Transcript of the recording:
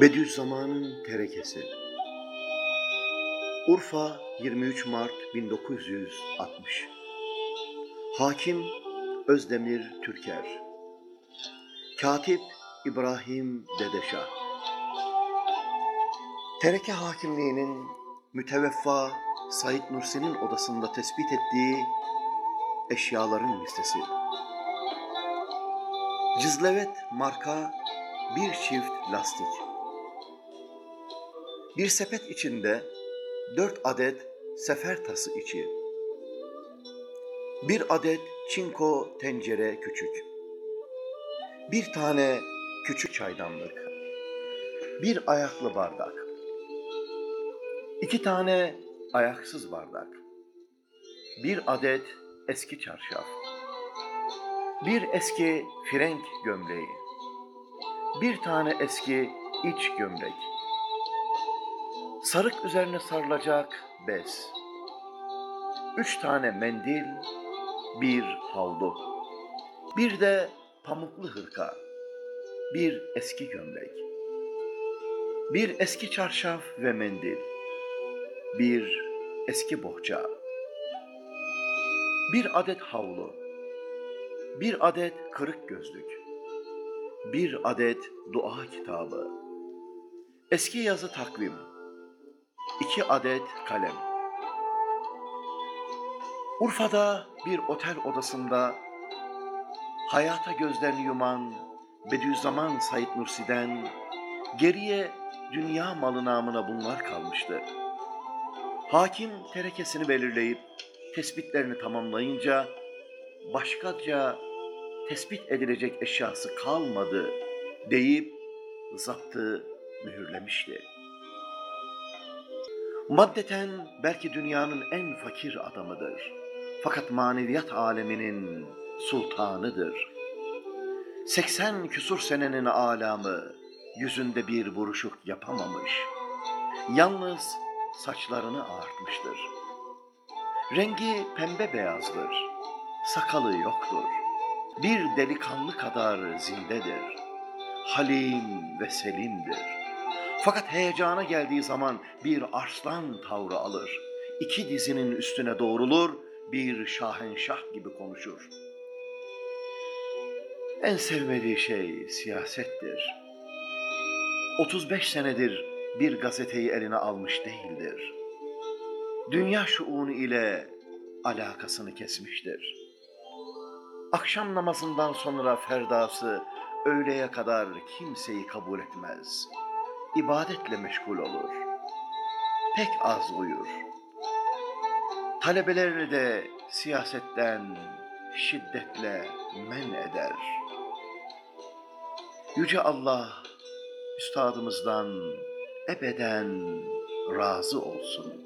Bediüzzaman'ın terekesi Urfa 23 Mart 1960 Hakim Özdemir Türker Katip İbrahim Dedeşah Tereke hakimliğinin müteveffa Said Nursi'nin odasında tespit ettiği eşyaların listesi. Cızlevet marka bir çift lastik. Bir sepet içinde dört adet sefer tası içi. Bir adet çinko tencere küçük. Bir tane küçük çaydanlık. Bir ayaklı bardak. İki tane ayaksız bardak. Bir adet eski çarşaf. Bir eski frenk gömleği. Bir tane eski iç gömlek. Sarık üzerine sarılacak bez. Üç tane mendil, bir havlu. Bir de pamuklu hırka. Bir eski gömlek. Bir eski çarşaf ve mendil. Bir eski bohça. Bir adet havlu. Bir adet kırık gözlük. Bir adet dua kitabı. Eski yazı takvim. İki adet kalem. Urfa'da bir otel odasında hayata gözlerini yuman Bediüzzaman Said Nursi'den geriye dünya malı namına bunlar kalmıştı. Hakim terekesini belirleyip tespitlerini tamamlayınca başkaca tespit edilecek eşyası kalmadı deyip zaptı mühürlemişti. Maddeten belki dünyanın en fakir adamıdır. Fakat maneviyat aleminin sultanıdır. 80 küsur senenin alamı yüzünde bir buruşuk yapamamış. Yalnız saçlarını ağartmıştır. Rengi pembe beyazdır. Sakalı yoktur. Bir delikanlı kadar zindedir. Halim ve selimdir. Fakat heyecana geldiği zaman bir arslan tavrı alır. İki dizinin üstüne doğrulur, bir şahenşah gibi konuşur. En sevmediği şey siyasettir. 35 senedir bir gazeteyi eline almış değildir. Dünya şuunu ile alakasını kesmiştir. Akşam namazından sonra ferdası öğleye kadar kimseyi kabul etmez. İbadetle meşgul olur. Pek az uyur. Talebeleri de siyasetten şiddetle men eder. Yüce Allah üstadımızdan ebeden razı olsun.